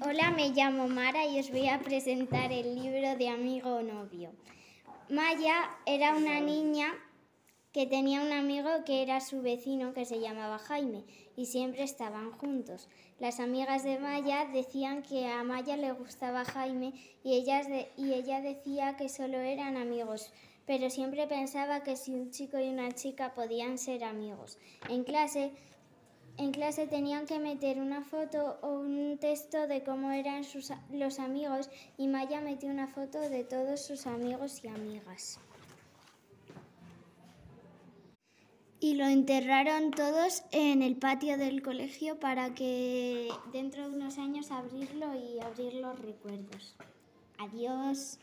Hola, me llamo Mara y os voy a presentar el libro de Amigo o Novio. Maya era una niña que tenía un amigo que era su vecino que se llamaba Jaime y siempre estaban juntos. Las amigas de Maya decían que a Maya le gustaba Jaime y, ellas y ella decía que solo eran amigos, pero siempre pensaba que si un chico y una chica podían ser amigos. En clase en clase tenían que meter una foto o un texto de cómo eran sus, los amigos y Maya metió una foto de todos sus amigos y amigas. Y lo enterraron todos en el patio del colegio para que dentro de unos años abrirlo y abrir los recuerdos. Adiós.